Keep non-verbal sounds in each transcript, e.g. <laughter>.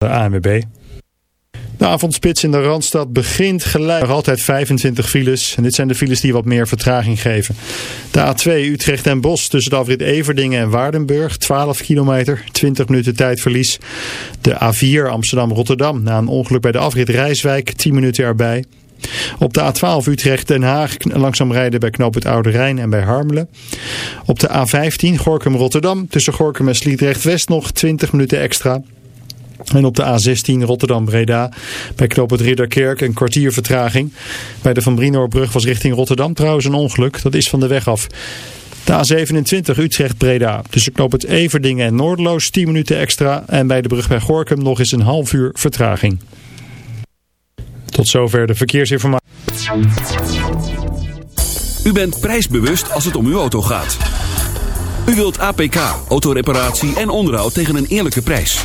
de ANWB. De avondspits in de Randstad begint gelijk. Nog altijd 25 files. En dit zijn de files die wat meer vertraging geven. De A2 Utrecht en Bos tussen de afrit Everdingen en Waardenburg. 12 kilometer, 20 minuten tijdverlies. De A4 Amsterdam-Rotterdam. Na een ongeluk bij de afrit Rijswijk. 10 minuten erbij. Op de A12 Utrecht-Den Haag langzaam rijden bij Knoop het Oude Rijn en bij Harmelen. Op de A15 Gorkum-Rotterdam tussen Gorkum en Sliedrecht-West nog 20 minuten extra. En op de A16 Rotterdam-Breda bij Knoop het Ridderkerk een kwartier vertraging. Bij de Van Brinoorbrug was richting Rotterdam trouwens een ongeluk. Dat is van de weg af. De A27 Utrecht-Breda tussen Knoop het Everdingen en Noordloos 10 minuten extra. En bij de brug bij Gorkum nog eens een half uur vertraging. Tot zover de verkeersinformatie. U bent prijsbewust als het om uw auto gaat. U wilt APK, autoreparatie en onderhoud tegen een eerlijke prijs.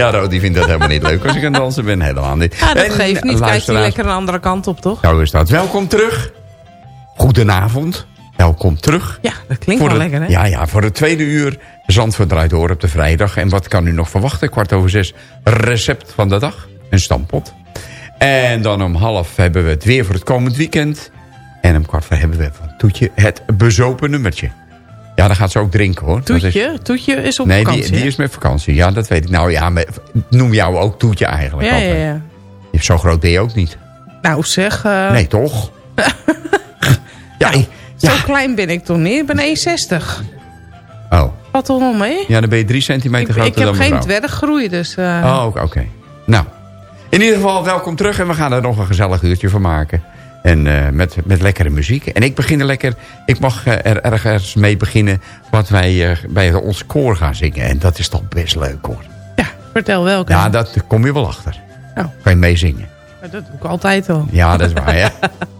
Ja, die vindt dat helemaal niet leuk als ik aan het dansen ben. Helemaal niet. Ja, dat En, geeft niet. Kijk je lekker een andere kant op, toch? Zo is dat. Welkom terug. Goedenavond. Welkom terug. Ja, dat klinkt Voor wel lekker, hè? Ja, ja, voor het tweede uur. Zandvoort draait door op de vrijdag. En wat kan u nog verwachten? Kwart over zes. Recept van de dag. Een stampot. En dan om half hebben we het weer voor het komend weekend. En om kwart voor hebben we van Toetje het bezopen nummertje. Ja, dan gaat ze ook drinken, hoor. Dat is- Toetje, Toetje is op nee, vakantie, die, die hè? is met vakantie. Ja, dat weet ik. Nou ja, maar noem jou ook Toetje eigenlijk. Ja, ja, ja. Zo groot ben je ook niet. Nou zeg, eh, Nee, toch? <laughs> ja, zo ja. klein ben ik toch niet? Ik ben 1,60. Oh, Wat toch mee? ja, dan ben je drie centimeter ik, groter ik heb dan geen dwerggroei, dus... eh, Oh, oké. oké. Nou, in ieder geval welkom terug. En we gaan er nog een gezellig uurtje van maken. En eh, met, met lekkere muziek. En ik begin er lekker... Ik mag eh, er ergens mee beginnen... wat wij eh, bij ons koor gaan zingen. En dat is toch best leuk, hoor. Ja, vertel welke. Ja, dat kom je wel achter. Oh. Kan je meezingen. Dat doe ik altijd al. Ja, dat is waar, ja. <laughs>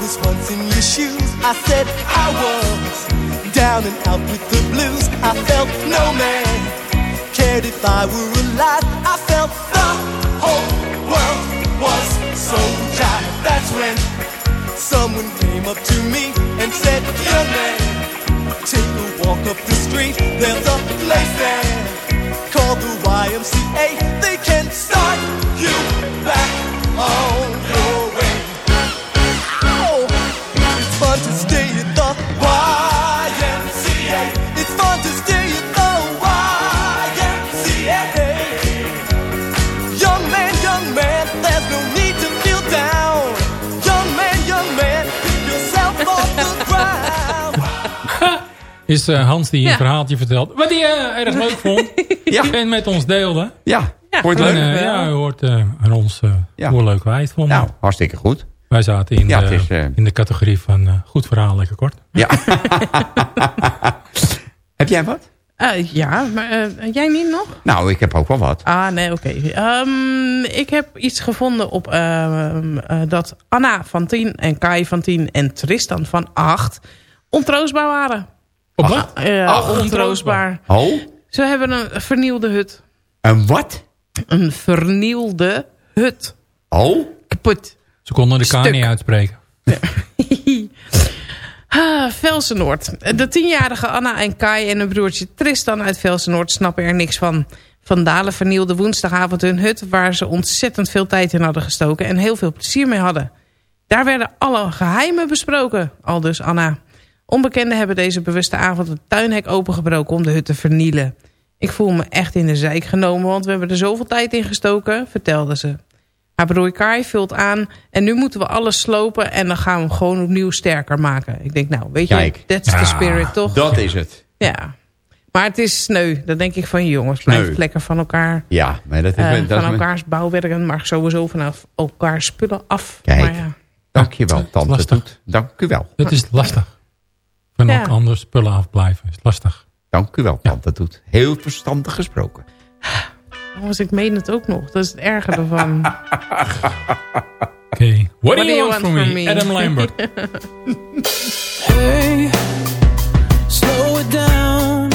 was once in your shoes. I said I was down and out with the blues. I felt no man cared if I were alive. I felt the whole world was so dry. That's when someone came up to me and said, Young man, take a walk up the street. There's a place there called the YMCA. They can start you back on your Is eh, Hans die een verhaaltje vertelt. Wat hij eh, erg leuk vond. <laughs> Ja. En met ons deelde. Ja, Ja, vond je het En, leuk? eh, ja, u hoort eh, aan ons eh Ja. hoe leuk wij het vonden. Nou, hartstikke goed. Wij zaten in, Ja, de, is, eh, in de categorie van eh, goed verhaal, lekker kort. Ja. <laughs> heb jij wat? Ja, maar jij niet nog? Nou, ik heb ook wel wat. Ah, nee, oké. Ehm, ik heb iets gevonden op ehm, eh, dat Anna van 10 en Kai van 10 en Tristan van 8 ontroostbaar waren. Op wat? Eh, Ach, ontroostbaar. Oh, Ze hebben een vernielde hut. een wat? Een vernielde hut. Oh, Kapot. Ze konden de K niet uitspreken. <laughs> Ah, Velsenoord. De tienjarige Anna en Kai en hun broertje Tristan uit Velsenoord snappen er niks van. Vandalen vernielden woensdagavond hun hut... waar ze ontzettend veel tijd in hadden gestoken... en heel veel plezier mee hadden. Daar werden alle geheimen besproken, aldus Anna. Onbekenden hebben deze bewuste avond het tuinhek opengebroken... om de hut te vernielen. Ik voel me echt in de zijk genomen... want we hebben er zoveel tijd in gestoken, vertelde ze. Haar broer Kai vult aan en nu moeten we alles slopen... en dan gaan we hem gewoon opnieuw sterker maken. Ik denk, nou, weet je, that's the spirit, toch? dat is het. Ja. Maar het is sneu. Dan denk ik van, jongens, blijf Sneu. lekker van elkaar... Ja, maar dat is... eh, dat is van elkaars bouwwerken, maar sowieso vanaf elkaar spullen af. Kijk. Maar ja. Dank je wel, tante. Dank u wel. Dat is lastig. Van Ja. ook anders spullen afblijven. Is lastig. Dank u wel, tante Toet. Heel verstandig gesproken. Jongens, ik meen het ook nog. Dat is het erge ervan. <laughs> Oké. What, do you want, from me? Adam Lambert. <laughs> Hey, slow it down.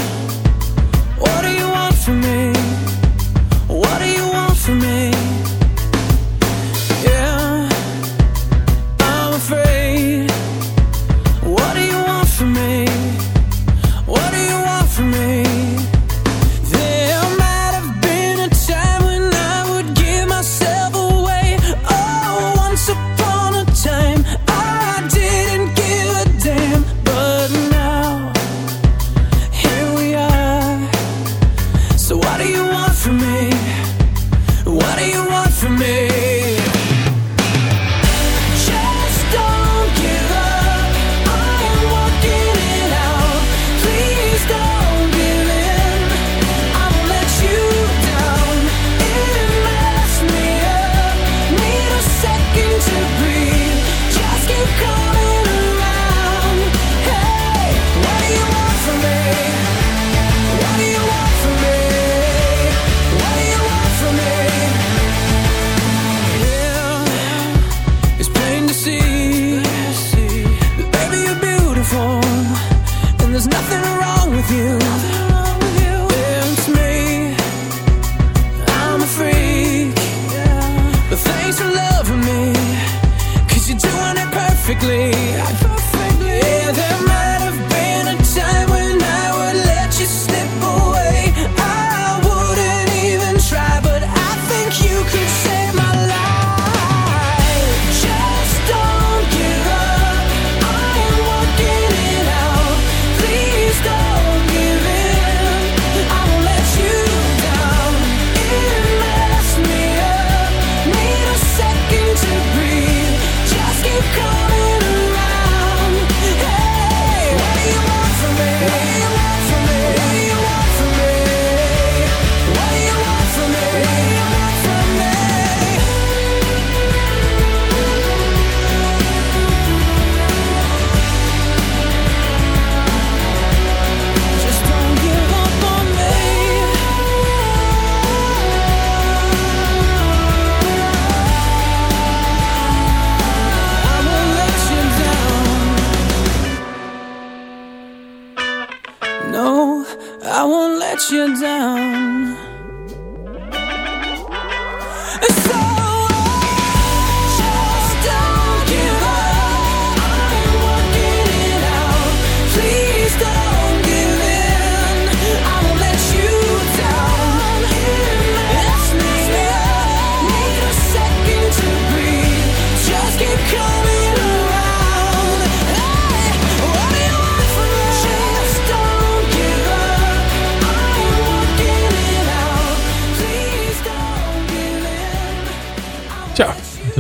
What do you want from me? What do you want from me?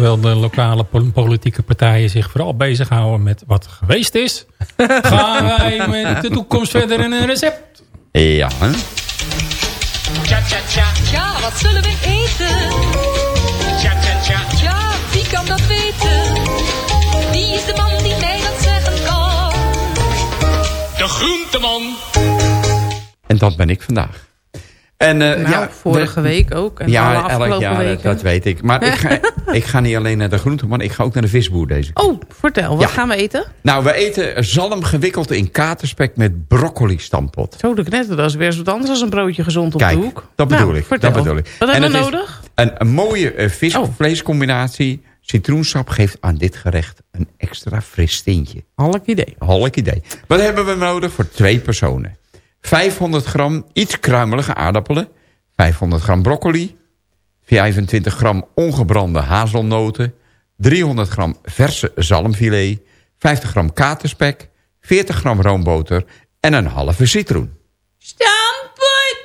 Terwijl de lokale pol- politieke partijen zich vooral bezighouden met wat geweest is... <laughs> gaan wij met de toekomst verder in een recept. Ja, hè? Tja, tja, tja. Ja, wat zullen we eten? Tja, tja, tja. Ja, wie kan dat weten? Wie is de man die mij dat zeggen kan? De groenteman. En dat ben ik vandaag. En, eh, Nou, ja, vorige de- week ook. En alle Ja, elk afgelopen jaar, dat, weken. dat weet ik. Maar ik ga, <laughs> ik ga niet alleen naar de groenteman, ik ga ook naar de visboer deze keer. Oh, vertel. Wat Ja. gaan we eten? Nou, we eten zalm gewikkeld in katerspek met broccoli stampot. Zo, de knetter, dat is weer eens wat anders dan een broodje gezond op Kijk, de hoek. dat Nou, bedoel ik. Vertel. Dat bedoel ik. Wat En hebben we nodig? Een, een mooie eh, Oh. vis-vleescombinatie. Citroensap geeft aan dit gerecht een extra fris tintje. Halk idee. Halk idee. Wat hebben we nodig voor twee personen? 500 gram iets kruimelige aardappelen. 500 gram broccoli. 25 gram ongebrande hazelnoten. 300 gram verse zalmfilet. 50 gram katerspek. 40 gram roomboter. En een halve citroen. Stamppot!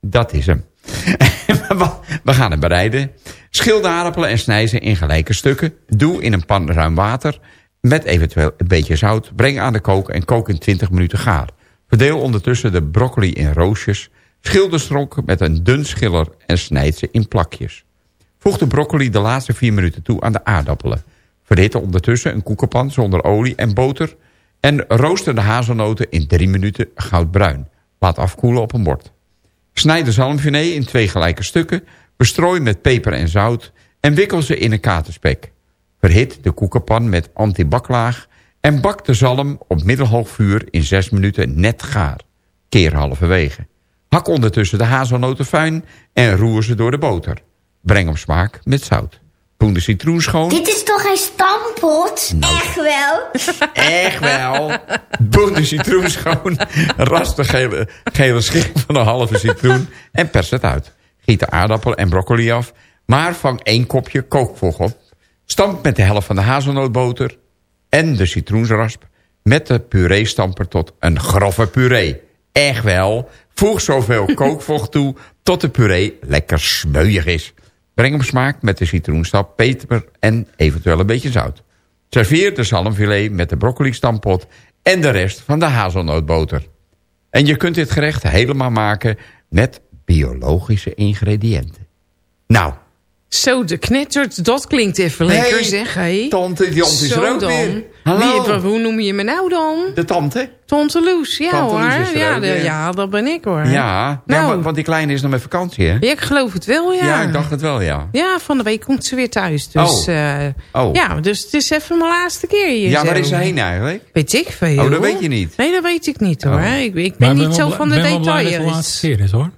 Dat is hem. <laughs> We gaan het bereiden. Schil de aardappelen en snij ze in gelijke stukken. Doe in een pan ruim water met eventueel een beetje zout. Breng aan de kook en kook in 20 minuten gaar. Verdeel ondertussen de broccoli in roosjes. Schil de stronk met een dun schiller en snijd ze in plakjes. Voeg de broccoli de laatste 4 minuten toe aan de aardappelen. Verhit ondertussen een koekenpan zonder olie en boter... en rooster de hazelnoten in 3 minuten goudbruin. Laat afkoelen op een bord. Snijd de zalmfilet in twee gelijke stukken... bestrooi met peper en zout... en wikkel ze in een katerspek. Verhit de koekenpan met antibaklaag... en bak de zalm op middelhoog vuur in 6 minuten net gaar. Keer halverwege. Hak ondertussen de hazelnoten fijn en roer ze door de boter. Breng op smaak met zout. Poen de citroen schoon. Dit is toch geen stampot? Echt wel? <laughs> Echt wel. Poen de citroen schoon. Ras de gele, gele schil van een halve citroen. En pers het uit. Giet de aardappel en broccoli af. Maar vang één kopje kookvocht op. Stamp met de helft van de hazelnootboter. En de citroensrasp. Met de puree-stamper tot een grove puree. Echt wel. Voeg zoveel <laughs> kookvocht toe tot de puree lekker smeuig is. Breng op smaak met de citroenstap, peper en eventueel een beetje zout. Serveer de zalmfilet met de broccoli stampot en de rest van de hazelnootboter. En je kunt dit gerecht helemaal maken met biologische ingrediënten. Nou, Zo, de knettert, dat klinkt even Hey, lekker zeg. hé. tante, die tante is dan. weer. Hallo. Wie, hoe noem je me nou dan? de tante? Tante Loes, ja Tante hoor. Loes ja, de- ja, dat ben ik hoor. Ja, ja Nou. want, want die kleine is nog met vakantie, hè? Ja, ik geloof het wel, ja. Ja, ik dacht het wel, ja. Ja, van de week komt ze weer thuis. Dus, Oh. eh, Oh. ja, dus het is even mijn laatste keer hier. Ja, zo. waar is ze heen eigenlijk? Weet ik veel. Oh, dat weet je niet. Nee, dat weet ik niet hoor. Oh. Ik, ik ben ik niet wel zo van de ben wel blij dat het de laatste details. keer is hoor.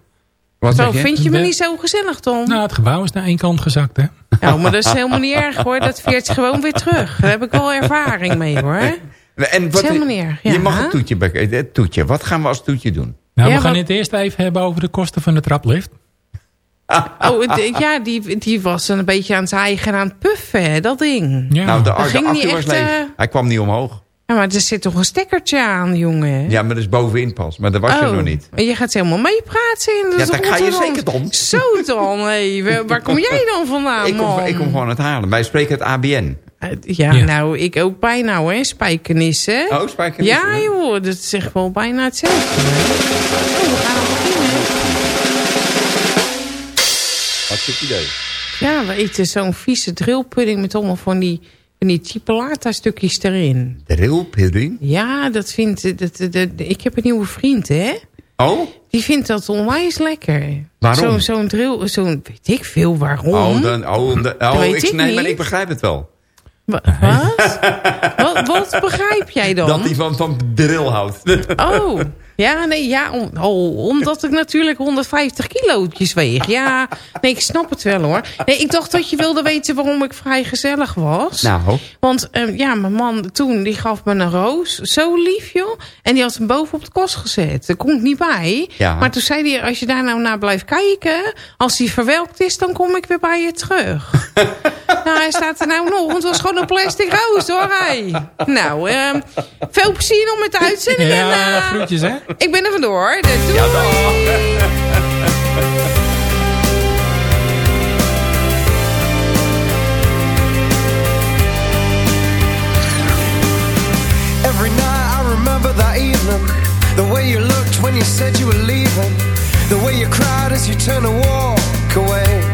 Wat Zo, vind je me niet zo gezellig, Tom? Nou, het gebouw is naar één kant gezakt hè. Nou, maar dat is helemaal niet erg hoor. Dat veert gewoon weer terug. Daar heb ik wel ervaring mee hoor. En wat, helemaal niet erg, Je mag het toetje, eh, het toetje. Wat gaan we als toetje doen? Nou, Ja, we gaan wat- het eerst even hebben over de kosten van de traplift. <laughs> Oh, ja, die, die was een beetje aan het eigen en aan het puffen, hè, dat ding. Ja. Nou, de, Dat de ging was leeg. eh, Hij kwam niet omhoog. Ja, maar er zit toch een stekkertje aan, jongen? Ja, maar dat is bovenin pas. Maar dat was je Oh, nog niet. en je gaat helemaal meepraten in Ja, dat dat ga je zeker, Tom. Zo dan, hé. <laughs> Waar- Waar kom jij dan vandaan, ik, kom, man? ik kom gewoon het halen. Wij spreken het ABN. Eh, Ja, Ja. nou, ik ook bijna hoor, spijkenissen. Oh, spijkenissen, Ja, hè? joh, dat is echt wel bijna hetzelfde. Oh, we gaan beginnen. Hartstikke idee. Ja, we eten zo'n vieze drillpudding met allemaal van die, van die chipolata stukjes erin. Drillpudding? Ja, dat vindt... Dat, dat, dat- ik heb een nieuwe vriend, hè? Oh? Die vindt dat onwijs lekker. Waarom? Zo'n drill, zo'n... Weet ik veel waarom. Oh, dan, oh, dan- oh weet ik, ik nee, maar niet. ik begrijp het wel. Wa- Wat? wat? Wat begrijp jij <laughs> dan? Dat hij van, van drill houdt. Oh, <laughs> ja, nee, ja, om- oh, omdat ik natuurlijk 150 kilootjes weeg. Ja, nee, ik snap het wel hoor. Nee, ik dacht dat je wilde weten waarom ik vrij gezellig was. Nou, Want eh, ja, mijn man toen, die gaf me een roos. Zo lief, joh. En die had hem boven op de kast gezet. Daar kon ik niet bij. Ja. Maar toen zei hij, als je daar nou naar blijft kijken... als die verwelkt is, dan kom ik weer bij je terug. <laughs> nou, hij staat er nou nog. Want het was gewoon een plastic roos, hoor. Hij. Nou, ehm, veel plezier nog met de uitzending. en, Ja, eh, groetjes hè. <laughs> ik ben er vandoor. Doei. Every night I remember that evening The way you looked when you said you were leaving The way you cried as you turned to walk away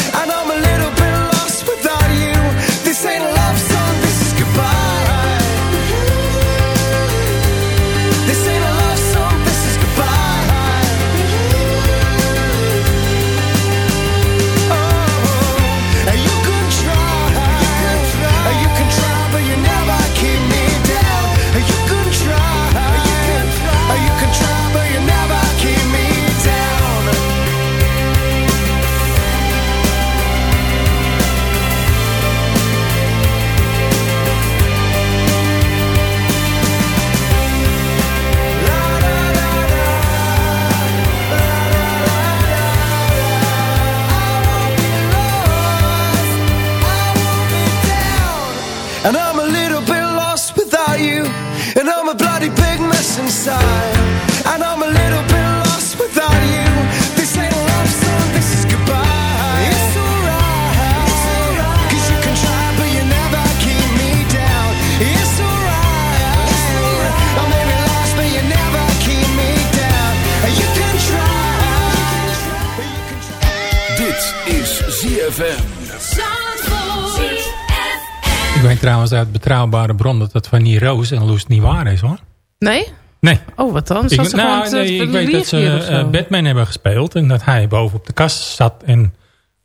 Ik weet trouwens uit betrouwbare bron dat dat van die Roos en Loes niet waar is hoor. Nee? Nee. Oh, wat dan? Ik, ze nou, nee, ik weet dat ze eh, Batman hebben gespeeld. En dat hij boven op de kast zat en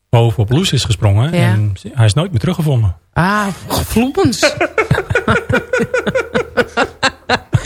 boven op Loes is gesprongen. Ja. En hij is nooit meer teruggevonden. Ah, vloepens. <laughs> <laughs>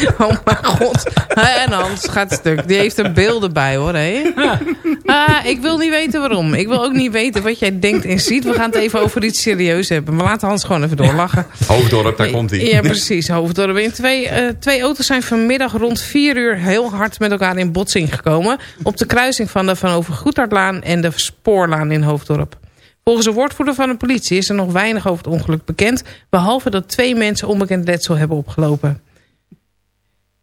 <laughs> oh mijn god. En Hans gaat stuk. Die heeft er beelden bij hoor. Hè? <laughs> Ah, ik wil niet weten waarom. Ik wil ook niet weten wat jij denkt en ziet. We gaan het even over iets serieus hebben. Maar laten Hans gewoon even doorlachen. Hoofddorp, daar komt hij. Ja, precies. Hoofddorp. In twee, eh, twee auto's zijn vanmiddag rond vier uur heel hard met elkaar in botsing gekomen. Op de kruising van de Van Over Goedhartlaan en de Spoorlaan in Hoofddorp. Volgens een woordvoerder van de politie is er nog weinig over het ongeluk bekend. Behalve dat twee mensen onbekend letsel hebben opgelopen.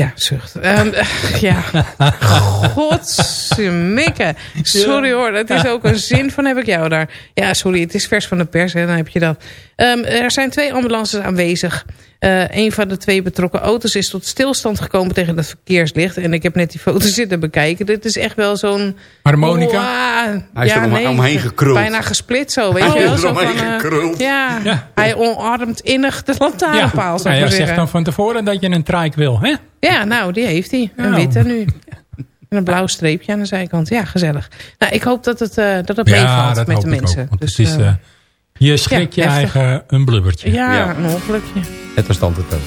Ja, zucht. Ehm, <laughs> ja. Godsmikke. Sorry hoor, dat is ook een zin van heb ik jou daar. Ja, sorry, het is vers van de pers en dan heb je dat. Ehm, er zijn twee ambulances aanwezig. Eh een van de twee betrokken auto's is tot stilstand gekomen tegen het verkeerslicht. En ik heb net die foto <laughs> zitten bekijken. Dit is echt wel zo'n... Harmonica? Hij is er om- omheen gekruld. Bijna gesplit zo, weet Hij je wel. is Zo eromheen van, eh, gekruld. ja, Ja. hij omarmt innig de lantaarnpaal, zou nou ja, maar zeg zeggen. dan van tevoren dat je een trike wil. Hè? Ja, nou, die heeft hij. Een Nou. witte nu. En een blauw streepje aan de zijkant. Ja, gezellig. Nou, ik hoop dat het, eh dat het meevalt met hoop de mensen. ook, Dus, het is, eh, je schrikt ja, je heftig. eigen een blubbertje. ja, ja. een ongelukje. Het verstand het <laughs> ook.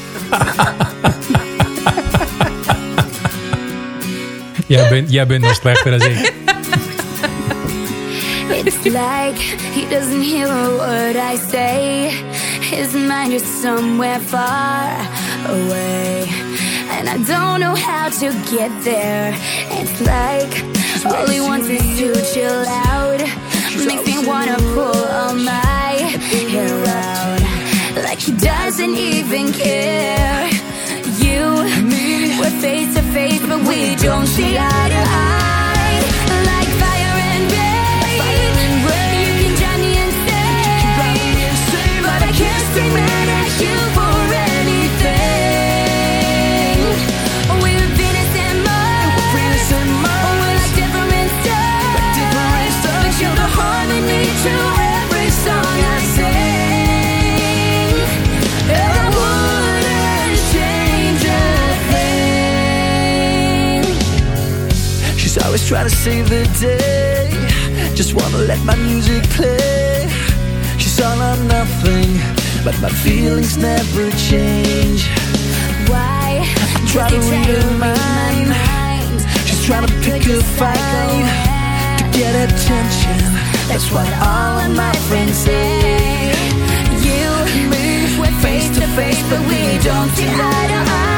Jij, bent, jij bent nog slechter dan ik. It's like he doesn't hear a word I say. His mind is somewhere far away. And I don't know how to get there. It's like all he wants is to chill out. Makes me wanna pull all my hair out. Like he doesn't even care. You, we're face to face, but we don't see eye to eye. Trying to save the day. Just wanna let my music play. She's all or nothing, but my feelings never change. Why? I Try to read her mind. She's trying to pick a fight to get attention. That's what all of my friends say. You, we're face to face, but we don't see eye to eye.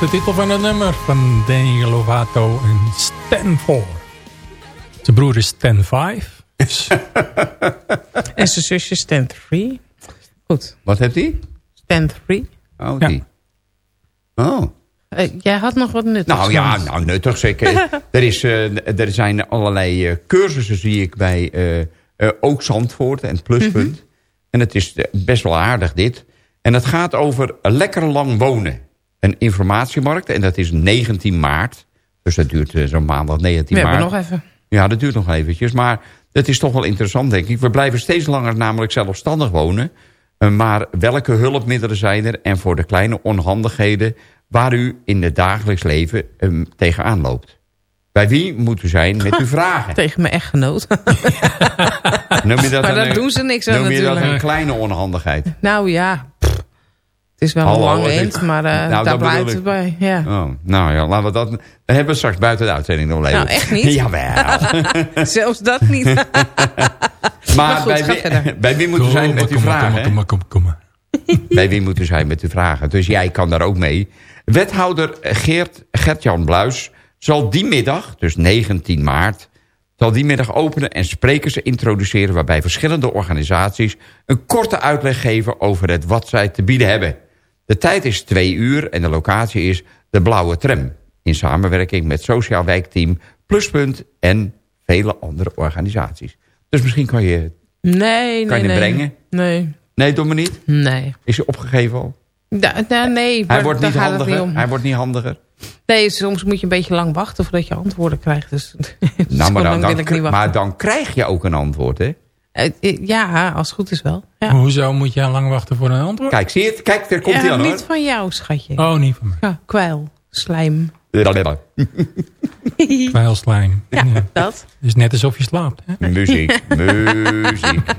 Was de titel van het nummer van Daniel Lovato en Stan 4. Zijn broer is Stan 5. Dus <laughs> En zijn zusje Stan 3. Goed, Wat heeft hij? Stan 3. Oh, Ja. die. Oh. Eh, jij had nog wat nuttigs. Nou ja, nou nuttig zeker. <laughs> er, is, eh, er zijn allerlei eh, cursussen zie ik bij eh, eh, ook Zandvoort en het Pluspunt. Mhm. En het is best wel aardig dit. En het gaat over lekker lang wonen. Een informatiemarkt en dat is 19 maart. Dus dat duurt eh, zo'n maandag 19 We maart. hebben nog even. Ja, dat duurt nog eventjes. Maar het is toch wel interessant, denk ik. We blijven steeds langer namelijk zelfstandig wonen. Eh, Maar welke hulpmiddelen zijn er? En voor de kleine onhandigheden waar u in het dagelijks leven um, tegenaan loopt. Bij wie moet u zijn met uw <laughs> vragen? Tegen mijn echtgenoot. <laughs> Noem je dat maar daar doen ze niks aan Noem je dat een kleine onhandigheid? Nou ja, pff, het is wel Hallo, een lang het is- eind, maar eh, Nou, daar blijft ik. het bij. Ja. Oh, nou ja, laten we dat... We hebben we straks buiten de uitzending nog even. Nou, echt niet? <laughs> Jawel. <laughs> Zelfs dat niet. <laughs> Maar, goed, bij, wie, verder. bij wie moet u zijn met uw vragen? kom maar, kom maar, kom maar. Bij wie moet u zijn met uw vragen? Dus jij kan daar ook mee. Wethouder Geert, Gert-Jan Bluis zal die middag, dus 19 maart... zal die middag openen en sprekers introduceren... waarbij verschillende organisaties een korte uitleg geven... over het wat zij te bieden hebben. De tijd is twee uur en de locatie is de Blauwe Tram... in samenwerking met Sociaal Wijkteam, Pluspunt... en vele andere organisaties. Dus misschien kan je... Nee, nee, Kan je nee. brengen? Nee, Nee, doe me niet. nee. Is je opgegeven al? Da, da- nee, Hij wordt niet handiger. niet. Hij wordt niet handiger. Nee, soms moet je een beetje lang wachten voordat je antwoorden krijgt. Dus, <laughs> Nou, maar, dan, maar dan krijg je ook een antwoord, hè? Eh, Ja, als het goed is wel. Ja, Hoezo moet je lang wachten voor een antwoord? Kijk, zie je het? Kijk, daar komt ja hij aan, niet van jou, schatje. Oh, niet van mij. Ja, kwijl, slijm. hoor. <laughs> Kwijlslijm. Ja, dat. Het is net alsof je slaapt. Hè? Muziek, muziek. <laughs>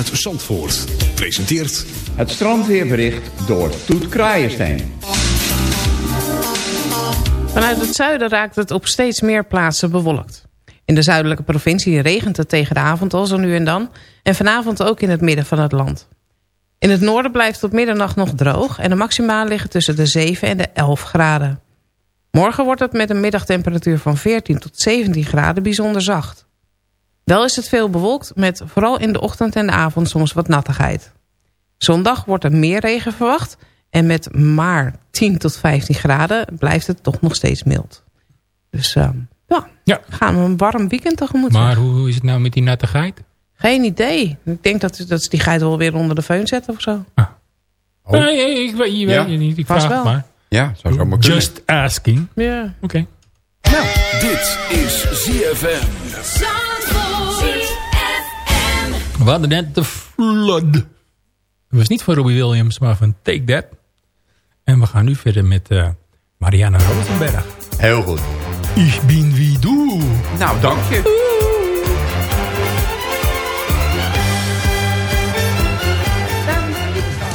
Vanuit Zandvoort. Presenteert... Het strandweerbericht door Toet Kraaienstein. Vanuit het zuiden raakt het op steeds meer plaatsen bewolkt. In de zuidelijke provincie regent het tegen de avond al zo nu en dan... en vanavond ook in het midden van het land. In het noorden blijft tot middernacht nog droog... en de maximaal liggen tussen de 7 en de 11 graden. Morgen wordt het met een middagtemperatuur van 14 tot 17 graden bijzonder zacht. Wel is het veel bewolkt met vooral in de ochtend en de avond soms wat nattigheid. Zondag wordt er meer regen verwacht... en met maar 10 tot 15 graden blijft het toch nog steeds mild. Dus uh, ja, ja, gaan we een warm weekend tegemoet. Maar hoe is het nou met die natte geit? Geen idee. Ik denk dat, dat ze die geit wel weer onder de föhn zetten of zo. Ah. Oh. Nee, ik weet, je weet niet. Ik Vast vraag wel. maar. Ja, zou zomaar kunnen. Just asking. Ja. Oké. Nou. Dit is ZFM. We hadden net de flood. Het was niet van Robbie Williams, maar van Take That. En we gaan nu verder met eh Mariana Rosenberg. Heel goed. Ich bin wie du. Nou, dank je.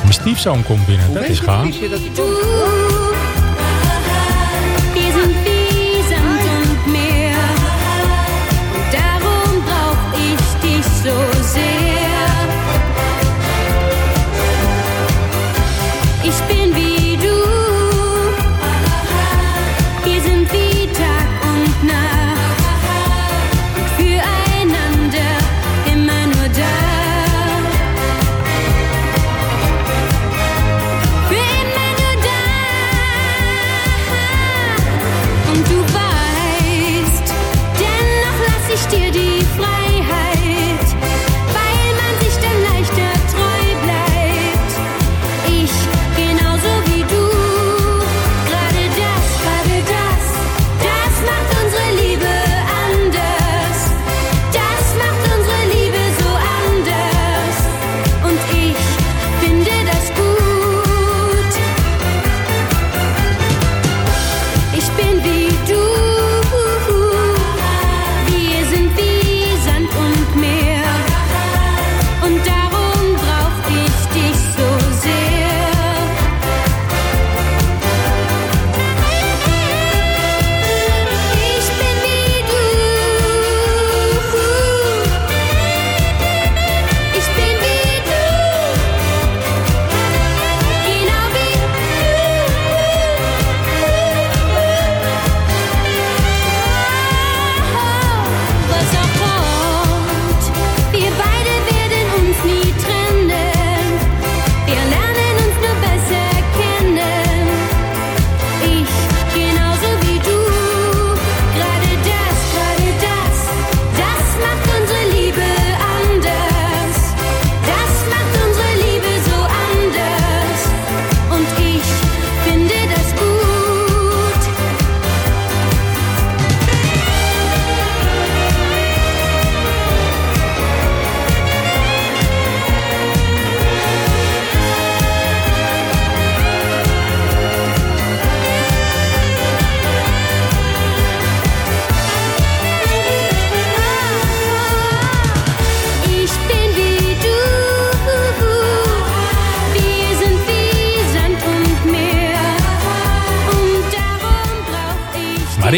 Mijn stiefzoon komt binnen, dat is gaaf.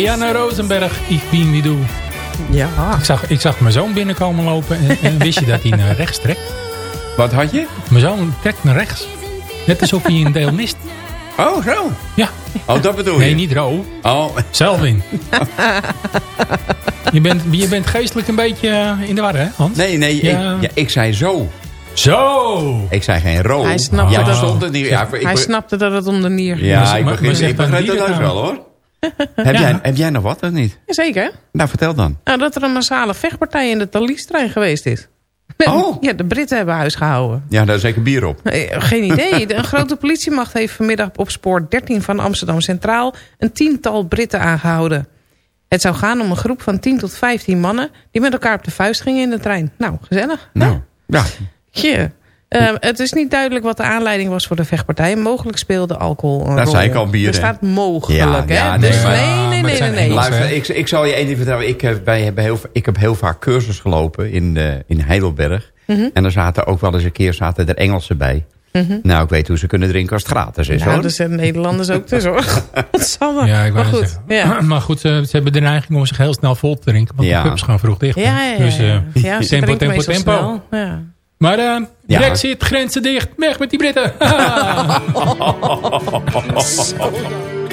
So Rosenberg, ich bin wie du. Ja. Ik zag, ik zag mijn zoon binnenkomen lopen en, en wist je dat hij naar rechts trekt? Wat had je? Mijn zoon trekt naar rechts. Net alsof hij een deel mist. Oh, zo. Ja. Oh, dat bedoel je? Nee, niet Ro. Oh. Selvin. <laughs> je, bent, je bent geestelijk een beetje eh, in de war, hè Hans? Nee, nee, Ja. ik, ja, ik zei zo. Zo! Ik zei geen ro. Hij snapte ja, dat. stond het niet. Ja, ik, Hij snapte dat het om de nier ging. ja, Maar- ik zeg ik dat wel, hoor. Heb, Ja. jij, heb jij nog wat of niet? Zeker. Nou, vertel dan. Nou, dat er een massale vechtpartij in de Thalys-trein geweest is. <laughs> Oh. Ja, de Britten hebben huis gehouden. Ja, daar is zeker bier op. Geen <laughs> idee. De- Een grote politiemacht heeft vanmiddag op spoor 13 van Amsterdam Centraal... een tiental Britten aangehouden. Het zou gaan om een groep van 10 tot 15 mannen... die met elkaar op de vuist gingen in de trein. Nou, gezellig. Nou, ja. Tje. Eh, het is niet duidelijk wat de aanleiding was voor de vechtpartij. Mogelijk speelde alcohol een Dat rol. zei ik al, bier, Er staat mogelijk, Ja, hè? ja, dus nee, nee, maar- nee, nee, nee, nee. Luister, ik, ik zal je één ding vertellen. Ik heb, wij hebben heel, ik heb heel vaak cursus gelopen in, eh, in Heidelberg. Mhm. En er zaten ook wel eens een keer zaten er Engelsen bij. Mhm. Nou, ik weet hoe ze kunnen drinken als het gratis is. Nou, hoor. er zijn Nederlanders ook tussen, hoor. <laughs> Ja, ik maar goed, ja. <clears throat> maar goed, ze, ze hebben de neiging om zich heel snel vol te drinken. Want Ja. de pubs gaan vroeg dicht. Ja, ja, ja. Dus eh, tempo, tempo, tempo. snel. Ja. Maar Ja. Brexit, grenzen dicht. Weg met die Britten. <laughs> <laughs>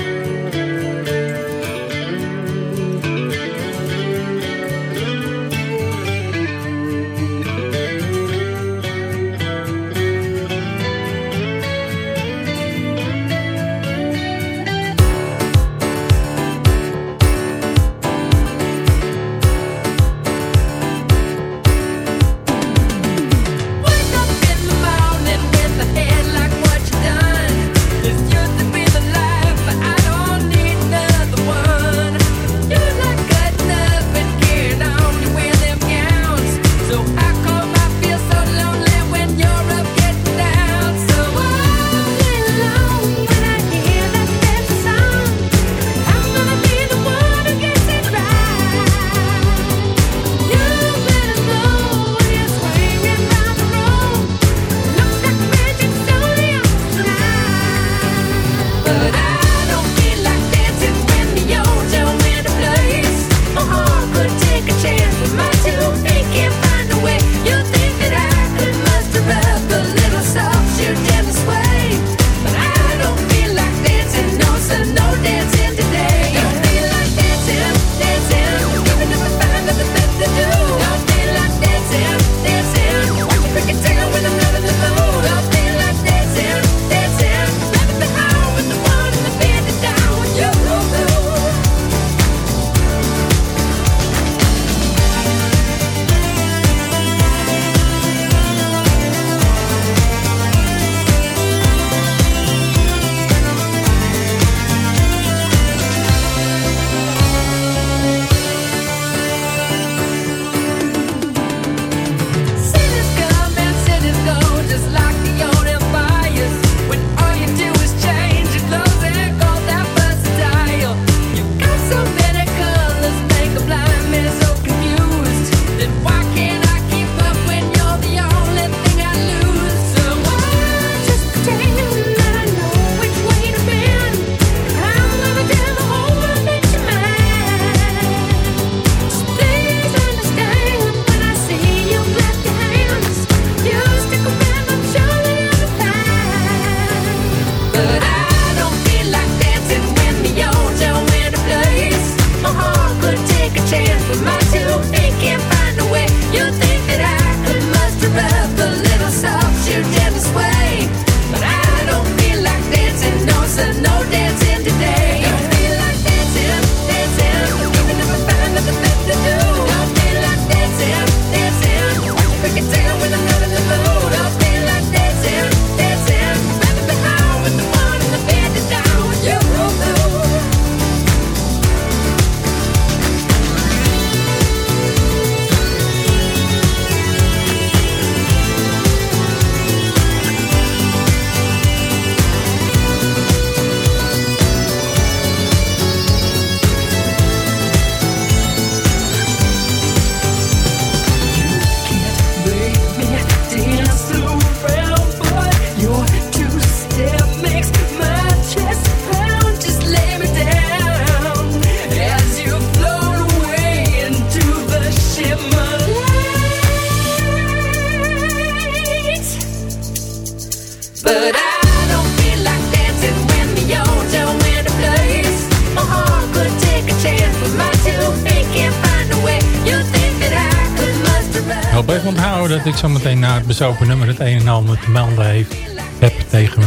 dat ik zo meteen na het bezopen nummer het een en ander te melden heeft, heb tegen me.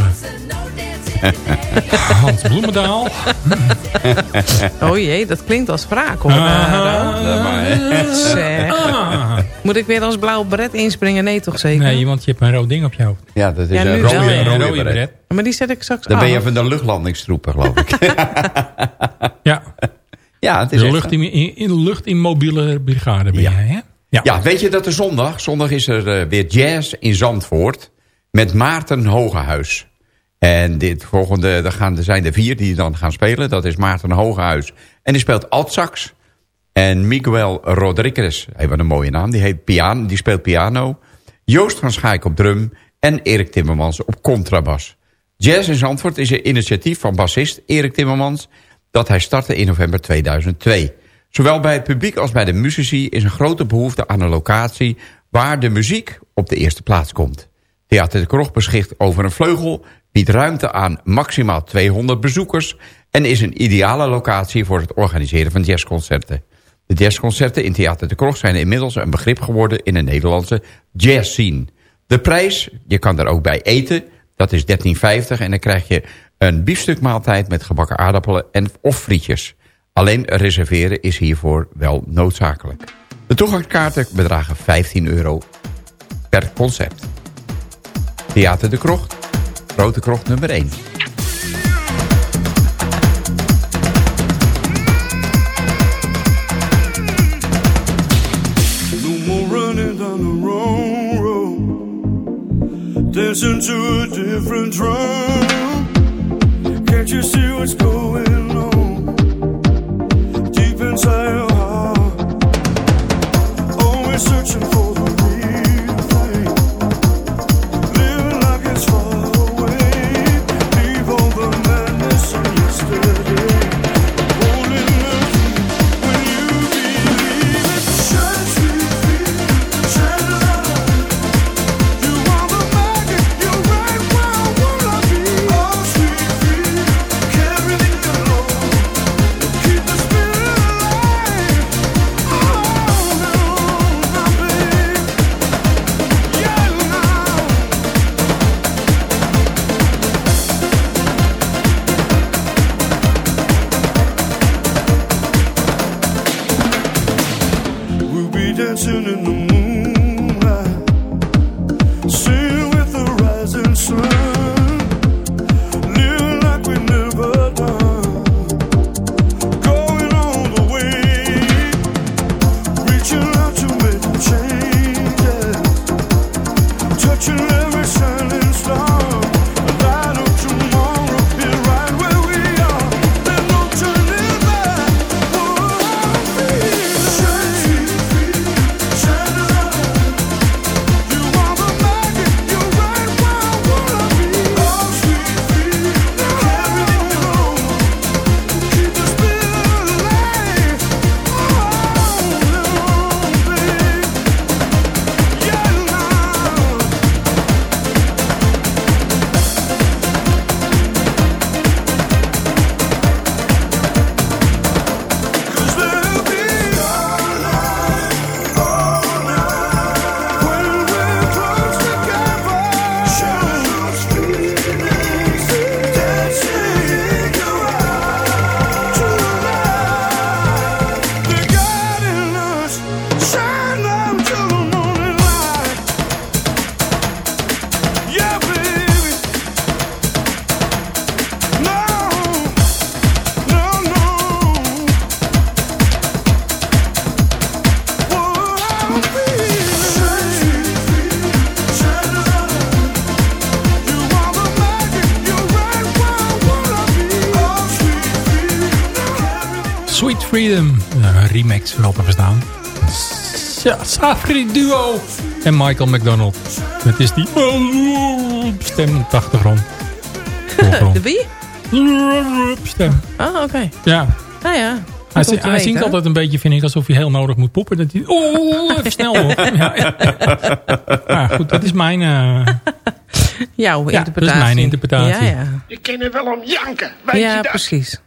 <laughs> Hans Bloemendaal. Oh jee, dat klinkt als wraak hoor. Ah, Raro. Zeg. Ah. Moet ik weer als blauw beret inspringen? Nee toch zeker? Nee, want je hebt een rood ding op je hoofd. Ja, dat is Ja, een wel, rode, ja. rode, Een rode beret. beret. Maar die zet ik straks Dan ben je van de luchtlandingstroepen, geloof ik. <laughs> Ja, ja, het is de echt lucht zo. in, in, in de luchtimmobiele brigade ben Ja. jij, hè? Ja, weet je dat er zondag, zondag is er eh, weer jazz in Zandvoort. met Maarten Hogehuis. En dit volgende, er, gaan, er zijn er vier die dan gaan spelen. Dat is Maarten Hogehuis. En die speelt altsax. En Miguel Rodriguez, hij heeft een mooie naam, die, heet piano, die speelt piano. Joost van Schaik op drum en Erik Timmermans op contrabas. Jazz in Zandvoort is een initiatief van bassist Erik Timmermans... dat hij startte in november 2002. Zowel bij het publiek als bij de muzici is een grote behoefte aan een locatie... waar de muziek op de eerste plaats komt. Theater de Krocht beschikt over een vleugel... biedt ruimte aan maximaal 200 bezoekers... en is een ideale locatie voor het organiseren van jazzconcerten. De jazzconcerten in Theater de Krocht zijn inmiddels een begrip geworden... in de Nederlandse jazzscene. De prijs, je kan er ook bij eten, dat is 13,50... en dan krijg je een biefstukmaaltijd met gebakken aardappelen en of frietjes. Alleen reserveren is hiervoor wel noodzakelijk. De toegangskaarten bedragen 15 euro per concert. Theater de Krocht, Grote Krocht nummer 1. Wel te verstaan. Ja, Safri Duo. En Michael McDonald. Het is die stem op de achtergrond. <laughs> De wie? Stem. Ah, oké. Ja. Nou ja. Hij, zingt altijd een beetje, vind ik, alsof hij heel nodig moet poepen. Dat hij, oh, even snel hoor. <laughs> Ja, ja. Ja, goed, dat is mijn, eh, <laughs> Jouw Ja, dat is interpretatie. mijn interpretatie. Ja, ja. Je kan er wel om janken, weet ja je dat? precies.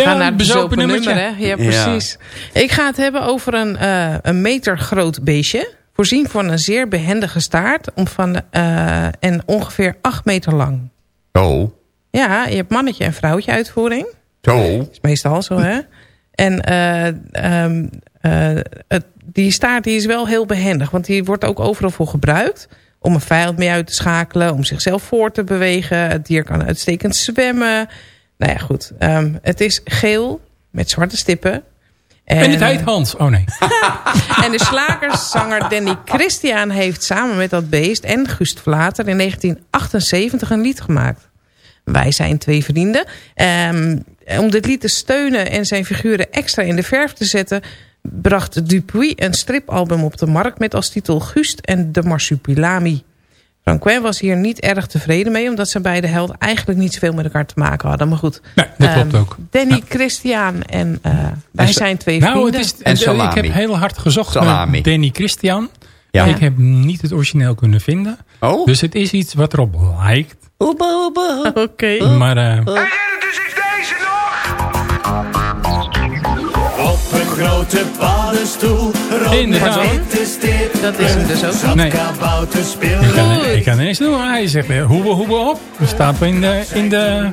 Ja, Ga naar het bezopen nummer, hè? Ja, precies. Ik ga het hebben over een, eh, een meter groot beestje. Voorzien van een zeer behendige staart. Om van, eh, en ongeveer 8 meter lang. Zo, Ja, je hebt mannetje en vrouwtje uitvoering. zo. is meestal zo, hè? En eh, ehm, eh, het, die staart die is wel heel behendig. Want die wordt ook overal voor gebruikt. Om een vijand mee uit te schakelen. Om zichzelf voor te bewegen. Het dier kan uitstekend zwemmen. Nou ja, goed. Ehm, het is geel met zwarte stippen. En het heet Hans. Oh nee. <laughs> En de slagerszanger Danny Christian heeft samen met dat beest en Gust Vlater in 1978 een lied gemaakt. Wij zijn twee vrienden. Ehm, om dit lied te steunen en zijn figuren extra in de verf te zetten... bracht Dupuis een stripalbum op de markt met als titel Gust en de Marsupilami. Franquin was hier niet erg tevreden mee... omdat zijn beide helden eigenlijk niet zoveel met elkaar te maken hadden. Maar goed, Nee, dat klopt Ehm, ook. Danny Christian en eh, wij zijn twee Nou, vrienden. het is, En ik salami. heb heel hard gezocht Salami. naar Danny Christian. Ja. Ik heb niet het origineel kunnen vinden. Oh. Dus het is iets wat erop lijkt. <laughs> Oké. Maar eh, grote paddenstoel, Inderdaad. Dat is hem dus ook. Nee. kabouter ik, speelde. kan, ik kan ineens doen. Hij zegt hoebe hoebe op. Dat staat in de, in de,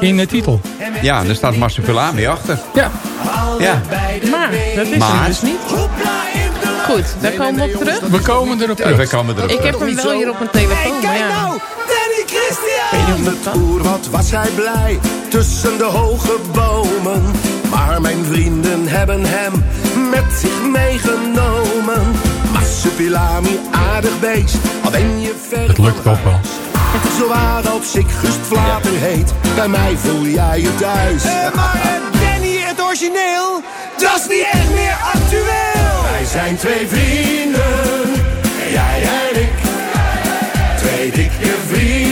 in de titel. Ja, er staat Marsupilami achter. Ja. Ja. Maar dat is Maar- hem dus niet. Goed, daar komen we op terug. We komen erop We terug. komen erop Ik heb hem wel hier op mijn telefoon, maar Kijk ja. nou, Danny Christian! In het oer, wat was hij blij, tussen de hoge bomen. Maar mijn vrienden hebben hem met zich meegenomen. Marsupilami, aardig beest, al ben je ver Het lukt toch wel. Zo waar als ik Gust Vlater heet, bij mij voel jij je thuis. maar Danny, het origineel, dat is niet echt meer actueel. Wij zijn twee vrienden, jij en ik. Twee dikke vrienden,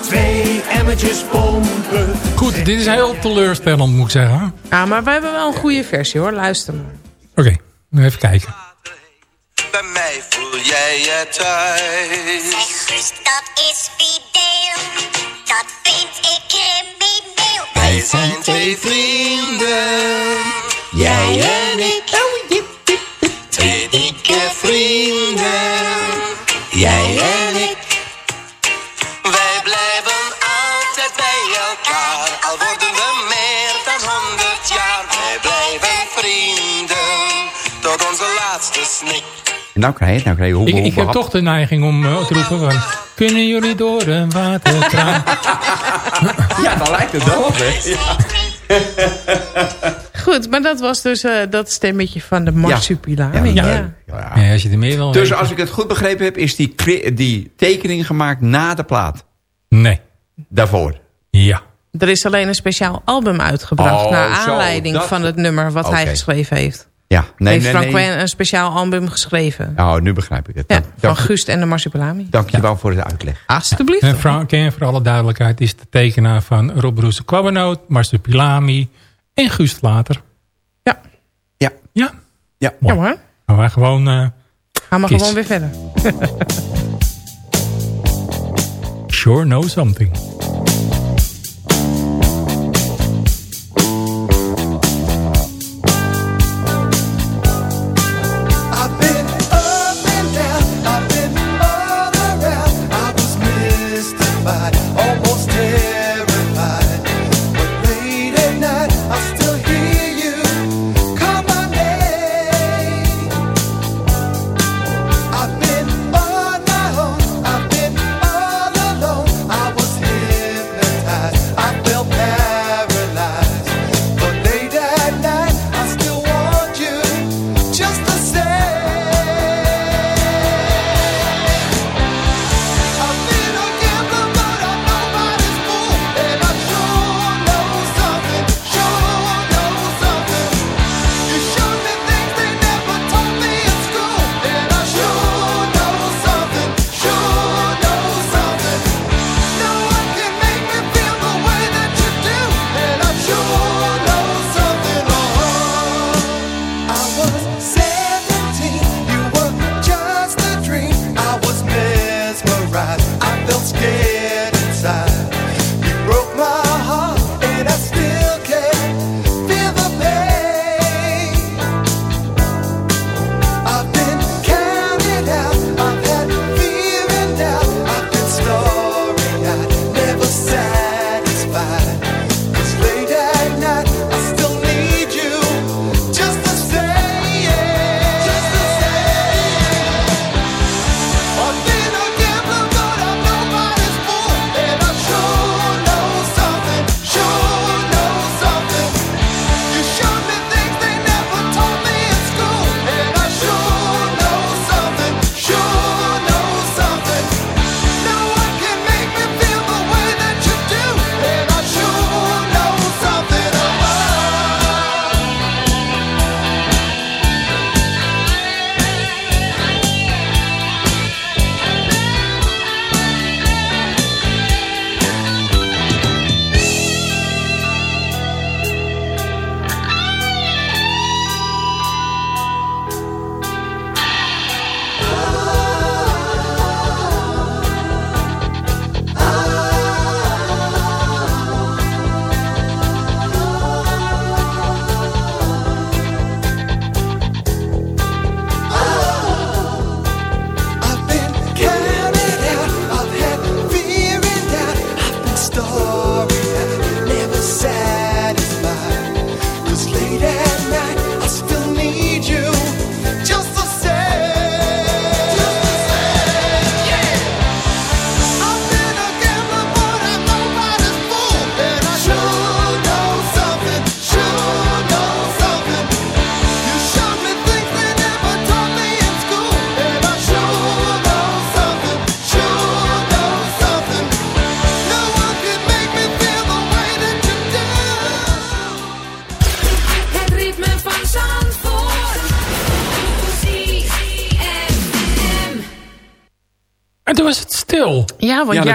twee emmertjes pompen. Goed, dit is heel teleurstellend moet ik zeggen. Ja, maar we hebben wel een goede versie hoor, luister maar. Oké, nu even kijken. Bij mij voel jij je thuis. Zeg dat is fideel. Dat vind ik crimineel. Wij zijn twee vrienden, Nou krijg je het, nou krijg je hoebe, Ik, heb toch de neiging om eh, te roepen van... Kunnen jullie door een waterkraan? <laughs> Ja, dan lijkt het wel op, hè. <laughs> Goed, maar dat was dus eh, dat stemmetje van de marsupilami. Ja, Ja. Ja. Ja, als je er meer wil Dus weten. als ik het goed begrepen heb, is die, die tekening gemaakt na de plaat. Nee. Daarvoor. Ja. Er is alleen een speciaal album uitgebracht... Oh, naar zo, aanleiding dat- van het nummer wat hij geschreven heeft. Ja, nee, heeft nee, Frank nee. Een speciaal album geschreven. Nou, nu begrijp ik het. Ja, Dank, van dank, Gust en de Marsupilami. dank je wel voor de uitleg. Alsjeblieft. En Frank, en voor alle duidelijkheid is de tekenaar van Rob Roese Kwabbernoot, Marsupilami en Guust Later. Ja. Ja. Ja. Ja. Ja hoor. Maar wij gewoon... eh Gaan we gewoon weer verder. sure know something.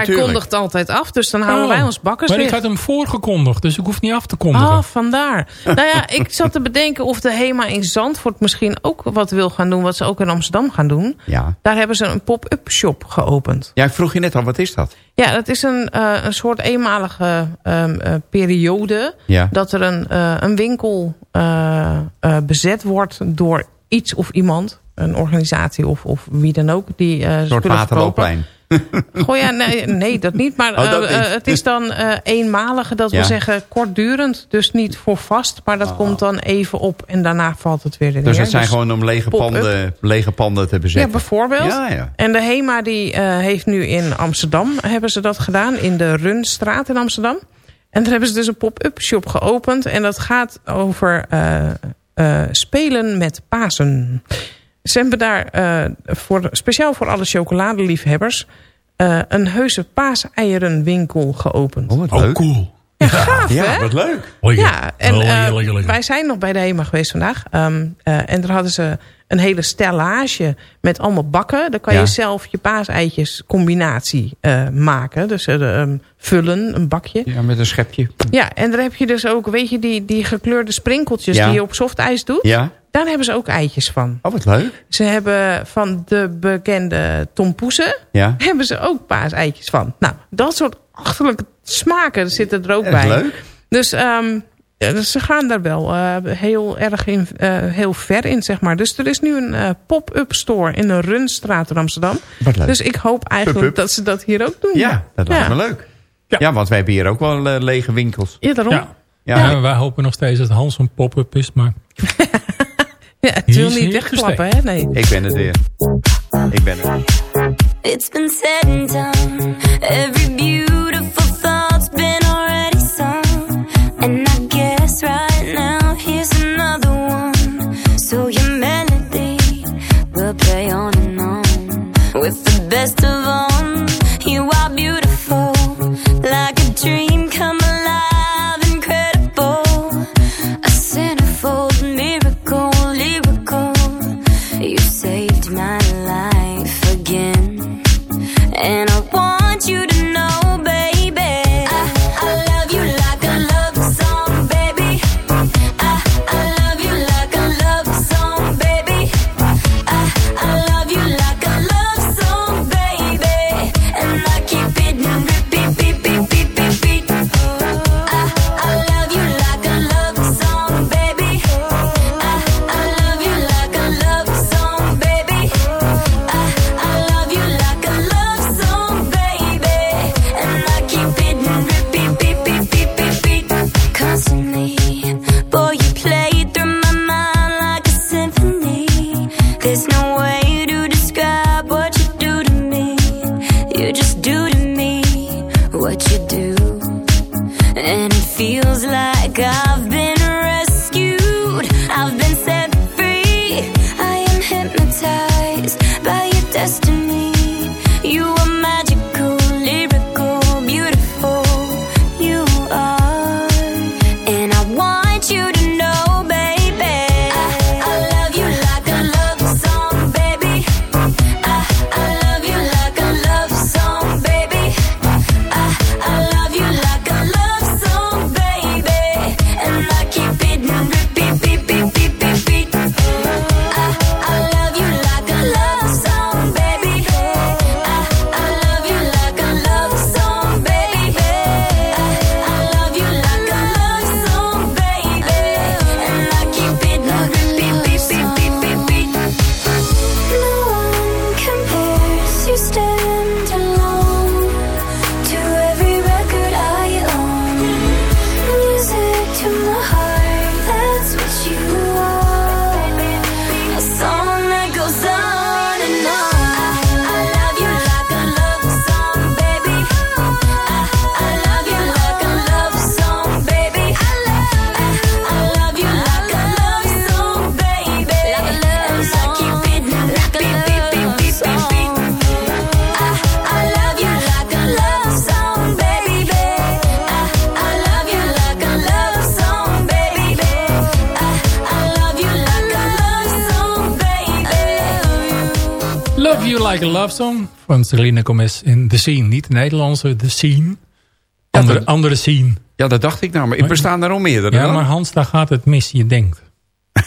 Natuurlijk. kondigt altijd af, dus dan houden Oh, wij ons bakkers Maar weg. ik had hem voorgekondigd, dus ik hoef niet af te kondigen. Oh, vandaar. nou ja, ik zat te bedenken of de HEMA in Zandvoort misschien ook wat wil gaan doen... wat ze ook in Amsterdam gaan doen. Ja. Daar hebben ze een pop-up shop geopend. ja, ik vroeg je net al, wat is dat? Ja, dat is een, eh, een soort eenmalige ehm, eh, periode... Ja. dat er een, eh, een winkel eh, eh, bezet wordt door iets of iemand... een organisatie of, of wie dan ook... die eh Een soort waterloopplein. <laughs> Goh, ja, nee, nee, dat niet. Maar Oh, dat eh, niet. eh, het is dan eh, eenmalige, dat Ja. wil zeggen kortdurend. Dus niet voor vast, maar dat komt dan even op en daarna valt het weer in Oh. Dus het zijn gewoon om lege panden, lege panden te Ja, bezetten. bijvoorbeeld. Ja, ja. En de HEMA die heeft nu in Amsterdam hebben ze dat gedaan. In de Runstraat in Amsterdam. En daar hebben ze dus een pop-up shop geopend. En dat gaat over spelen met Pasen. Ze hebben daar eh, voor, speciaal voor alle chocoladeliefhebbers... eh, een heuse paaseierenwinkel geopend. Oh, wat Oh, leuk. cool. Ja, gaaf Ja, hè? wat leuk. Lekker. Ja, en Oh, eh, wij zijn nog bij de HEMA geweest vandaag. Ehm, eh, en daar hadden ze een hele stellage met allemaal bakken. Dan kan Ja. je zelf je paaseitjes combinatie eh, maken. Dus eh, ehm, vullen, een bakje. Ja, met een schepje. Ja, en daar heb je dus ook, weet je, die, die gekleurde sprinkeltjes Ja. die je op softijs doet. Ja. Daar hebben ze ook eitjes van. Oh, wat leuk. Ze hebben van de bekende tompoesen, Ja. hebben ze ook paaseitjes van. Nou, dat soort achterlijke smaken zitten er ook is bij. leuk. Dus, ehm, ja, dus ze gaan daar wel eh, heel erg in, eh, heel ver in, zeg maar. Dus er is nu een eh, pop-up store in de Runstraat in Amsterdam. Wat leuk. Dus ik hoop eigenlijk dat ze dat hier ook doen. Ja, dat lijkt Ja. me leuk. Ja. want wij hebben hier ook wel lege winkels. Ja, daarom. Ja. Ja, Ja, Ja, wij hopen nog steeds dat Hans een pop-up is, maar... <laughs> het Hier wil niet wegklappen, hè? Nee. ik ben het weer. Ik ben het. It's been said and done. Every van Selena Gomez in The Scene. Niet de Nederlandse, The Scene. Andere, andere Scene. Ja, dat dacht ik nou. Maar bestaan er al meerdere Ja, dan? maar Hans, daar gaat het mis, je denkt. <laughs>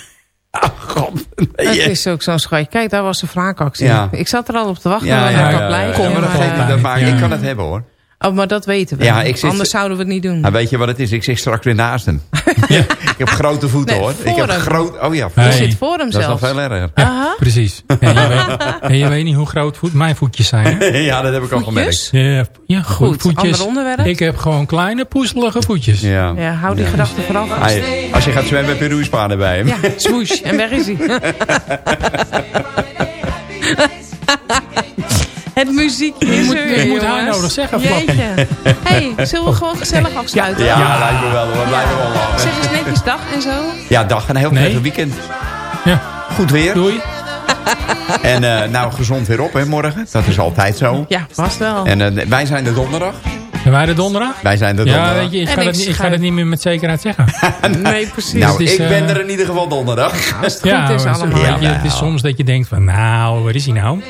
Het is ook zo'n schatje. Kijk, daar was de wraakactie. Ja. Ik zat er al op te wachten. Ja, maar ja, ik ja, ja, maar dat, dat Ja. Ik kan het hebben hoor. Oh, maar dat weten we. Ja, ik zit- Anders zouden we het niet doen. Nou, weet je wat het is? Ik zit straks weer naast hem. <laughs> ik heb grote voeten Nee, hoor. voor Ik heb hem. groot... Oh ja, Hey. zit voor hem Dat is nog veel erger. Aha. Precies. <laughs> En je, weet, en je weet niet hoe groot voet, mijn voetjes zijn. Hè? <laughs> ja, dat heb ik al gemerkt. Ja, ja goed, Goed, voetjes. ander onderwerp? Ik heb gewoon kleine poezelige voetjes. Ja. Ja, hou die gedachten vooral vast. Als je gaat zwemmen heb je roeispanen bij hem. Ja, swoosh. En weg is hij. Het muziekje is moet- er dit weer, moet jongens. nodig zeggen, Jeetje. hey, <laughs> zullen we gewoon gezellig afsluiten? Ja, lijkt me wel hoor. Blijven we wel lachen. Zeg eens netjes dag en zo. Ja, dag en een heel Nee. prettig weekend. Ja. Goed weer. Doei. <laughs> En eh, nou, gezond weer op hè, morgen. Dat is altijd zo. Ja, vast wel. En eh, wij zijn de donderdag. En wij de donderdag? Wij zijn de Ja, donderdag. weet je, ik En ga, ik dat niet, ik ga dat niet meer met zekerheid zeggen. <laughs> Nee, precies. nou, is, ik ben eh, er in ieder geval donderdag. Als <laughs> het goed ja, is allemaal. je, Ja, het is nou. soms dat je denkt van, nou, waar is hij nou?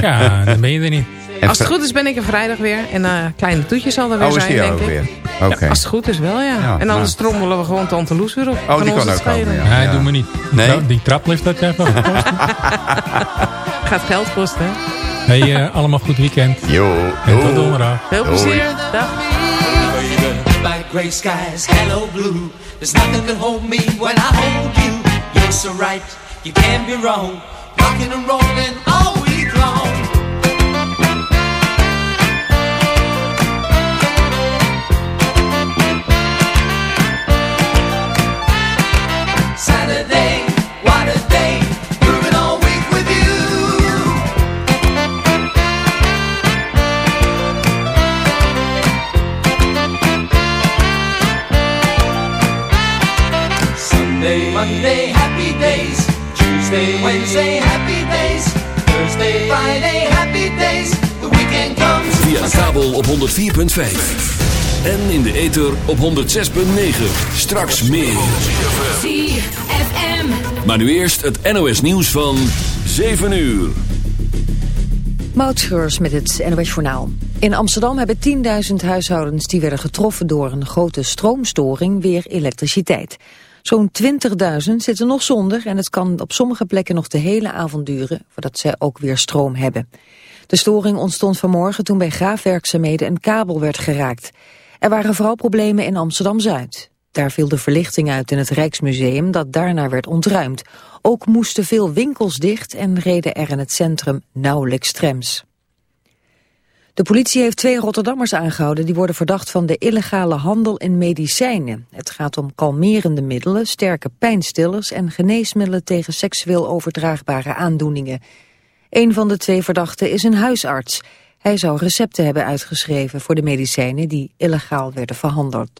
Ja, dan ben je er niet. En Als het goed is ben ik er vrijdag weer. En eh kleine toetjes zal er weer Oh, is zijn, die denk ook ik. weer? Als het goed is wel, ja. Ja, en anders trommelen we gewoon Tante Loes weer op. Oh, die kan ook komen, ja. Nee, doe me niet. Die, Nee? tra- die traplift, dat wel gekost. Gaat geld kosten, hè? Hey, eh, allemaal goed weekend. Jo, En tot donderdag. Veel plezier. Dag. Like gray skies, hello blue. There's nothing can hold me when I hold you. You're so right, you can't be wrong. Rocking and rolling all Tuesday, Wednesday, happy days. Thursday, Friday, happy days. The weekend comes. Via kabel op 104.5. En in de ether op 106.9. Straks meer. ZFM. Maar nu eerst het NOS nieuws van 7 uur. Moutscheurs met het NOS Journaal. In Amsterdam hebben 10.000 huishoudens die werden getroffen door een grote stroomstoring weer elektriciteit. Zo'n 20.000 zitten nog zonder en het kan op sommige plekken nog de hele avond duren voordat zij ook weer stroom hebben. De storing ontstond vanmorgen toen bij graafwerkzaamheden een kabel werd geraakt. Er waren vooral problemen in Amsterdam-Zuid. Daar viel de verlichting uit in het Rijksmuseum dat daarna werd ontruimd. Ook moesten veel winkels dicht en reden er in het centrum nauwelijks trams. De politie heeft twee Rotterdammers aangehouden die worden verdacht van de illegale handel in medicijnen. Het gaat om kalmerende middelen, sterke pijnstillers en geneesmiddelen tegen seksueel overdraagbare aandoeningen. Een van de twee verdachten is een huisarts. Hij zou recepten hebben uitgeschreven voor de medicijnen die illegaal werden verhandeld.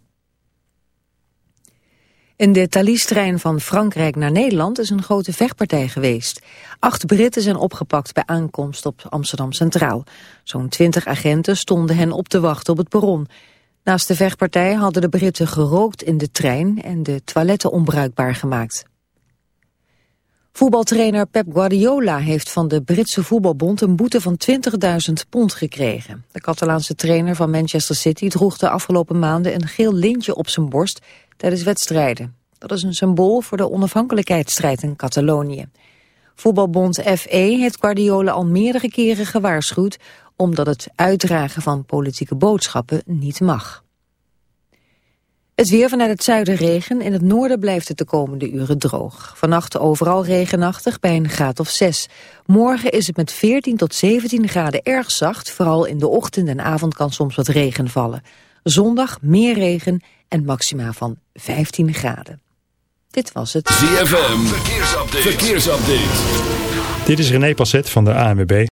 In de Thalys-trein van Frankrijk naar Nederland is een grote vechtpartij geweest. Acht Britten zijn opgepakt bij aankomst op Amsterdam Centraal. Zo'n twintig agenten stonden hen op te wachten op het perron. Naast de vechtpartij hadden de Britten gerookt in de trein en de toiletten onbruikbaar gemaakt. Voetbaltrainer Pep Guardiola heeft van de Britse voetbalbond een boete van 20.000 pond gekregen. De Catalaanse trainer van Manchester City droeg de afgelopen maanden een geel lintje op zijn borst tijdens wedstrijden. Dat is een symbool voor de onafhankelijkheidsstrijd in Catalonië. Voetbalbond FE heeft Guardiola al meerdere keren gewaarschuwd omdat het uitdragen van politieke boodschappen niet mag. Het weer vanuit het zuiden regen. In het noorden blijft het de komende uren droog. Vannacht overal regenachtig bij een graad of 6. Morgen is het met 14 tot 17 graden erg zacht. Vooral in de ochtend en avond kan soms wat regen vallen. Zondag meer regen en maxima van 15 graden. Dit was het. ZFM, verkeersupdate. verkeersupdate. Dit is René Passet van de ANWB.